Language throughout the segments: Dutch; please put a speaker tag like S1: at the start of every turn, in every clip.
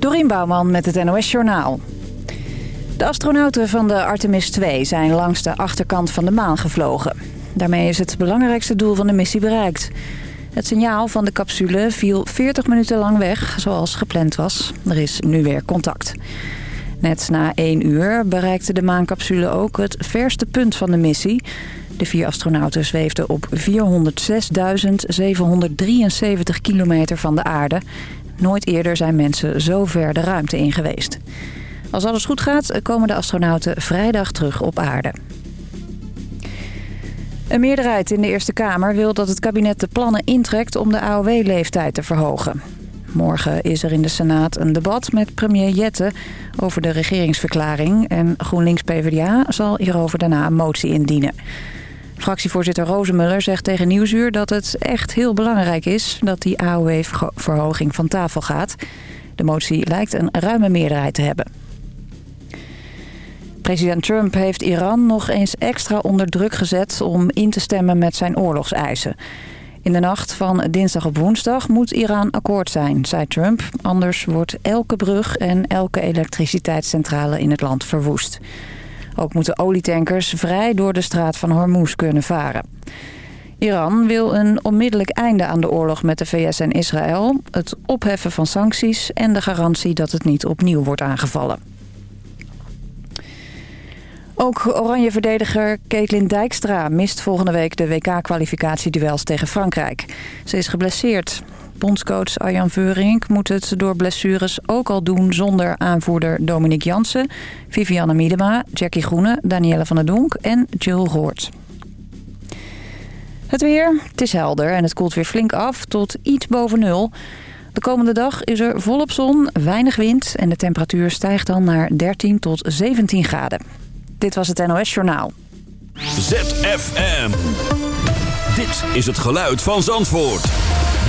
S1: Dorien Bouwman met het NOS Journaal. De astronauten van de Artemis 2 zijn langs de achterkant van de maan gevlogen. Daarmee is het belangrijkste doel van de missie bereikt. Het signaal van de capsule viel 40 minuten lang weg, zoals gepland was. Er is nu weer contact. Net na 1 uur bereikte de maancapsule ook het verste punt van de missie. De vier astronauten zweefden op 406.773 kilometer van de aarde. Nooit eerder zijn mensen zo ver de ruimte in geweest. Als alles goed gaat, komen de astronauten vrijdag terug op aarde. Een meerderheid in de Eerste Kamer wil dat het kabinet de plannen intrekt om de AOW-leeftijd te verhogen. Morgen is er in de Senaat een debat met premier Jette over de regeringsverklaring... en GroenLinks-PVDA zal hierover daarna een motie indienen. Fractievoorzitter Rozemuller zegt tegen Nieuwsuur dat het echt heel belangrijk is... dat die AOW-verhoging van tafel gaat. De motie lijkt een ruime meerderheid te hebben. President Trump heeft Iran nog eens extra onder druk gezet om in te stemmen met zijn oorlogseisen. In de nacht van dinsdag op woensdag moet Iran akkoord zijn, zei Trump. Anders wordt elke brug en elke elektriciteitscentrale in het land verwoest. Ook moeten olietankers vrij door de straat van Hormuz kunnen varen. Iran wil een onmiddellijk einde aan de oorlog met de VS en Israël... het opheffen van sancties en de garantie dat het niet opnieuw wordt aangevallen. Ook oranje-verdediger Caitlin Dijkstra mist volgende week de WK-kwalificatieduels tegen Frankrijk. Ze is geblesseerd. Bondscoach Arjan Veurink moet het door blessures ook al doen zonder aanvoerder Dominique Jansen, Vivianne Miedema, Jackie Groene, Danielle van der Donk en Jill Roort. Het weer, het is helder en het koelt weer flink af tot iets boven nul. De komende dag is er volop zon, weinig wind en de temperatuur stijgt dan naar 13 tot 17 graden. Dit was het NOS Journaal.
S2: ZFM. Dit is het geluid van Zandvoort.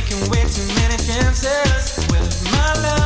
S3: taking way too many chances with my love.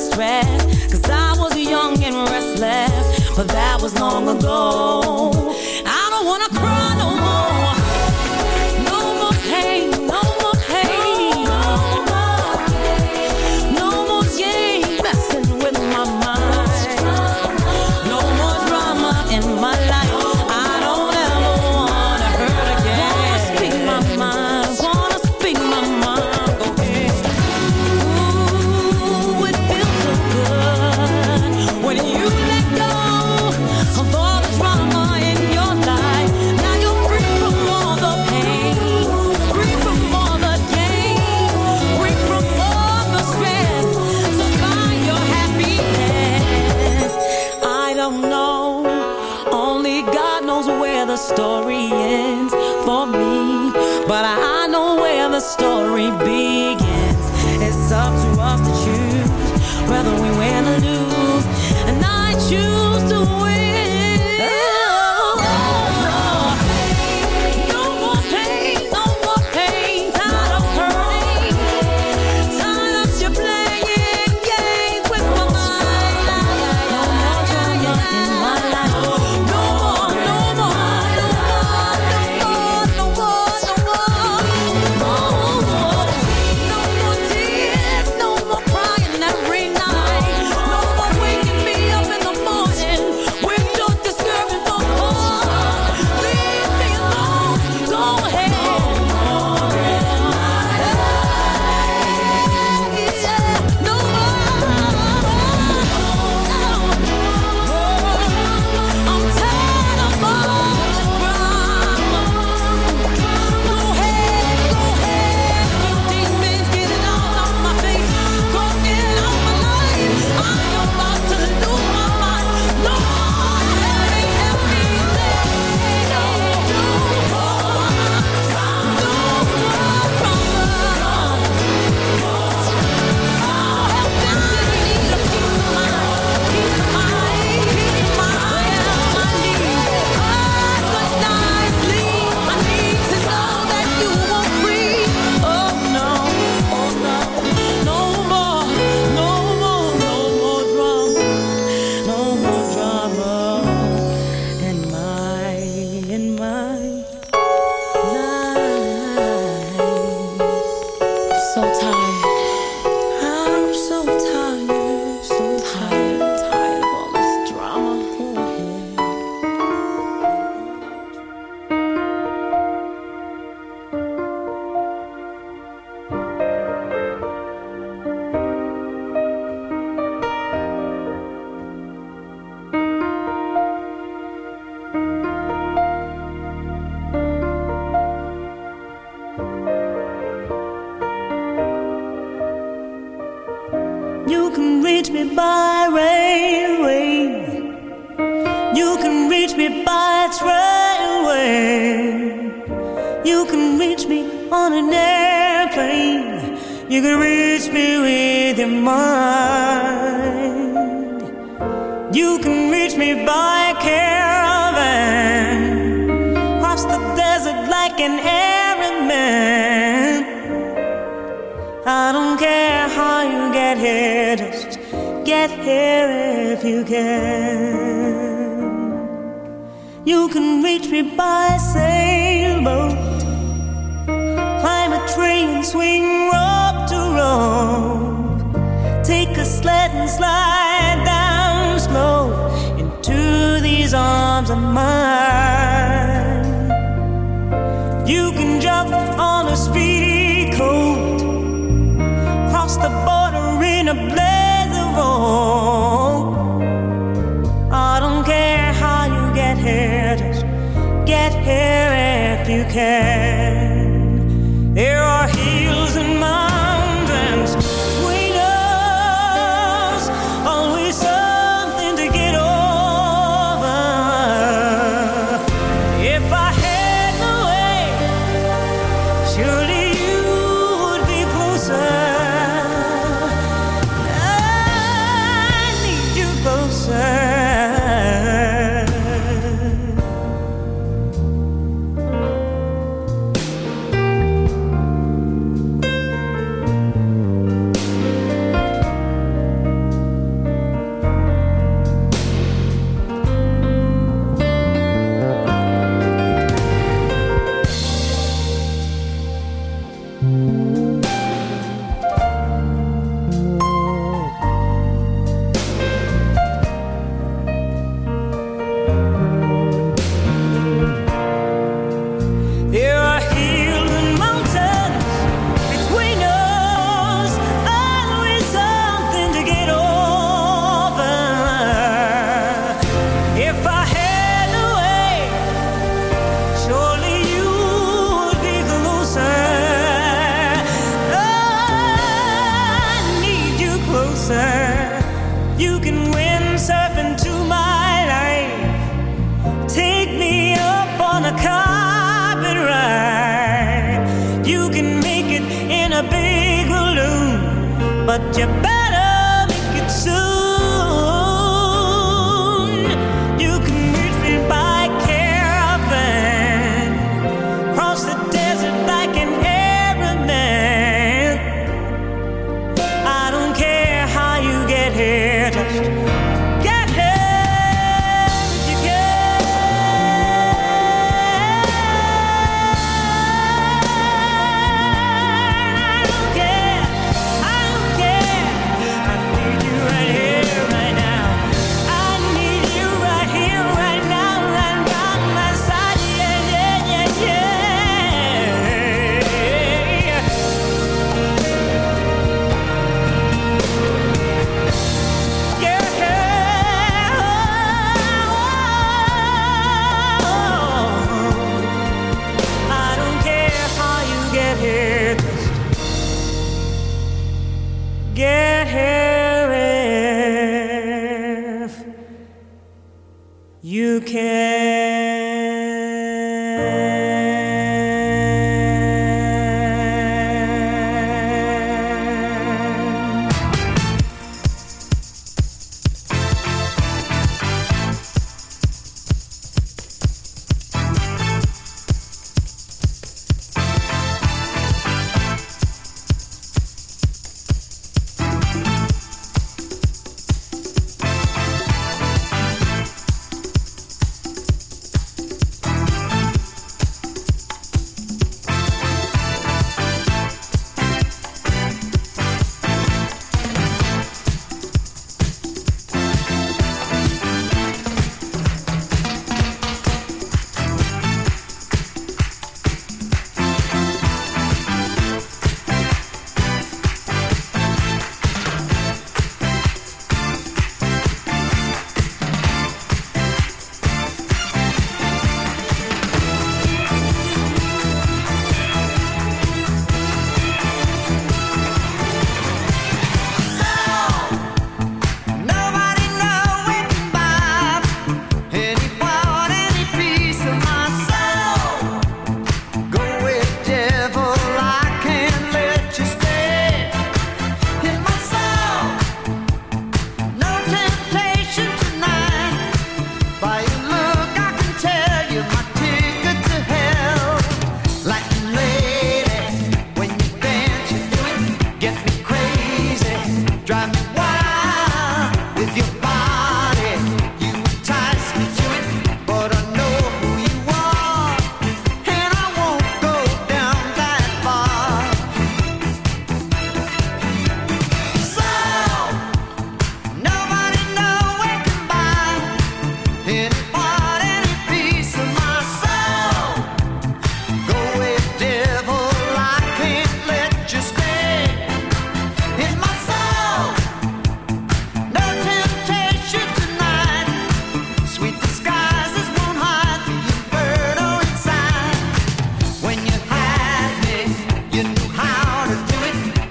S4: stress Cause I was young and restless But that was long ago. I don't wanna cry there. Just get here if you can. You can reach me by sailboat, climb a tree and swing rope to rope, take a sled and slide down slow into these arms of mine. I don't care how you get here, just get here if you can. you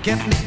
S4: getting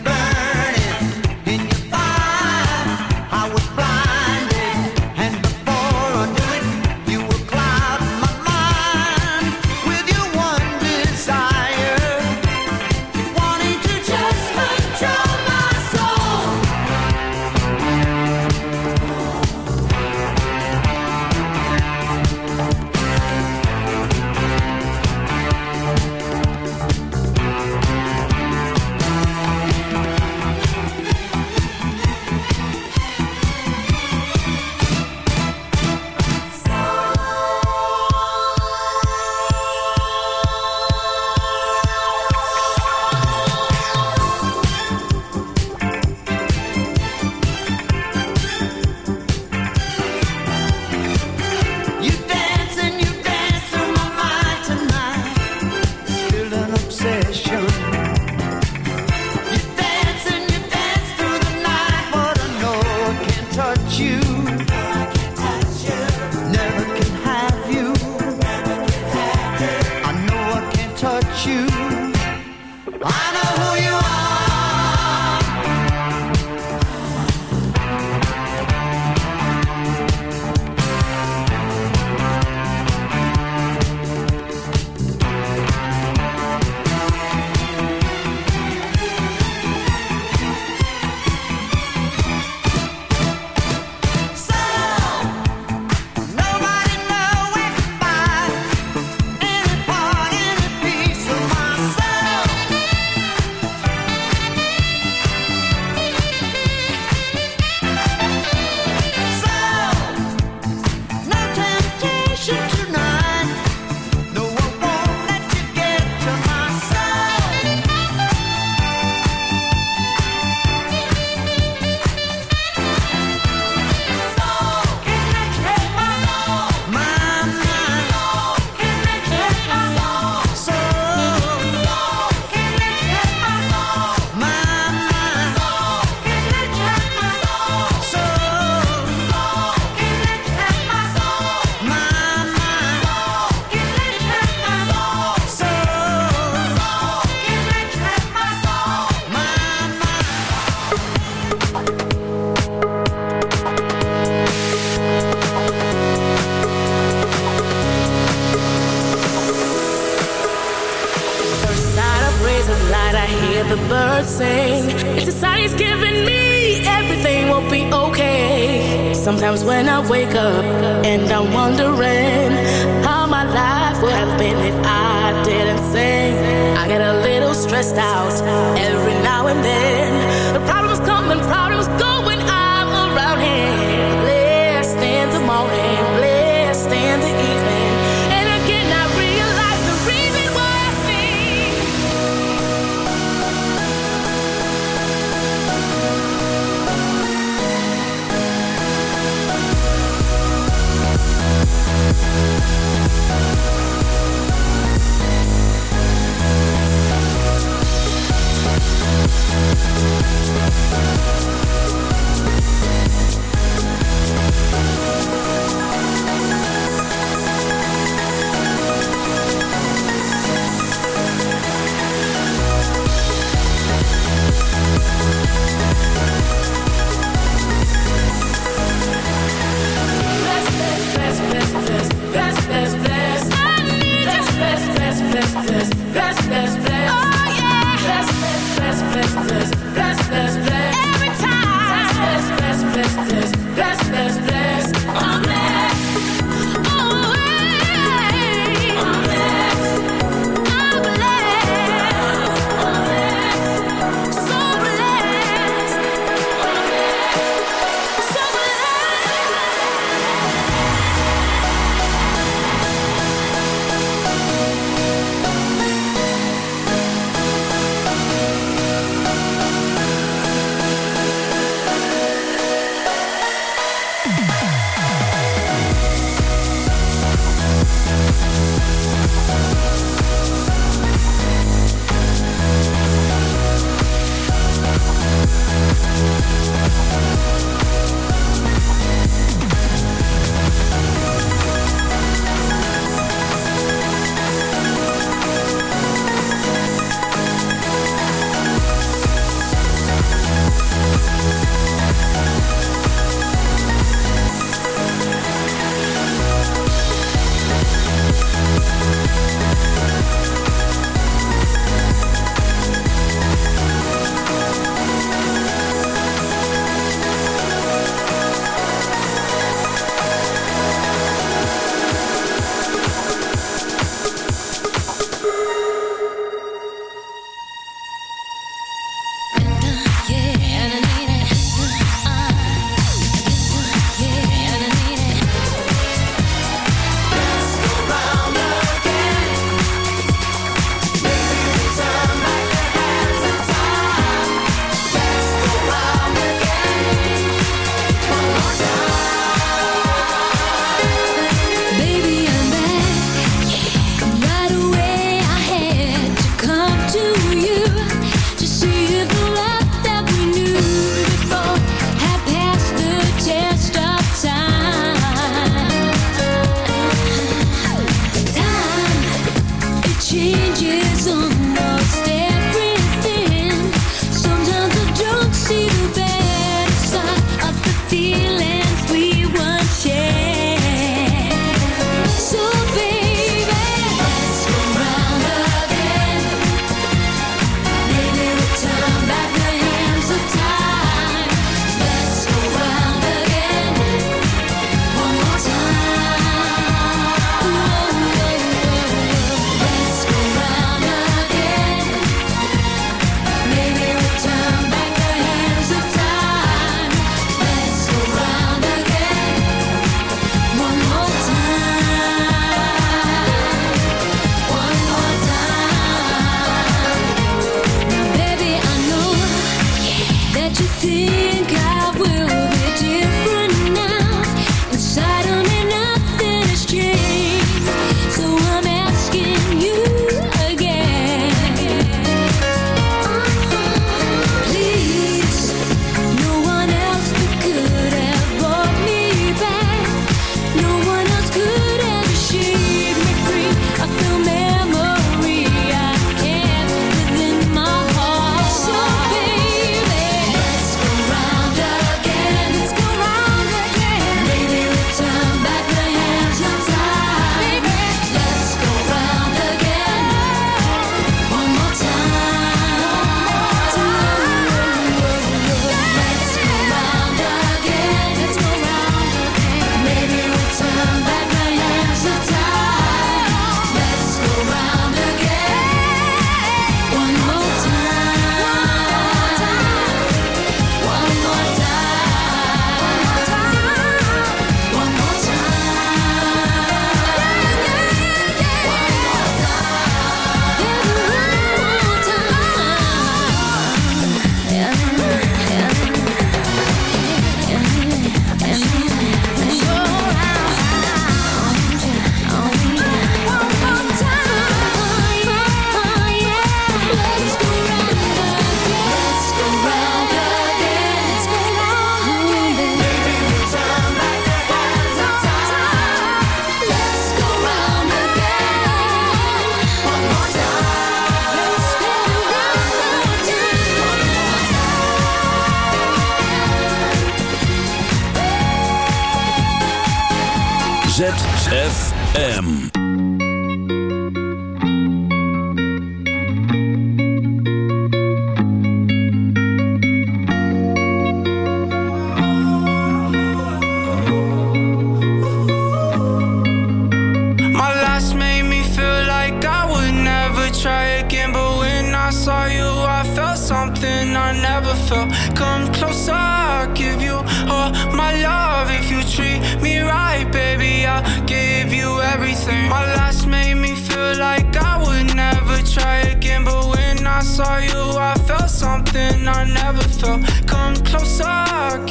S4: saw you, I felt something I never felt. Come closer, I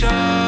S4: picture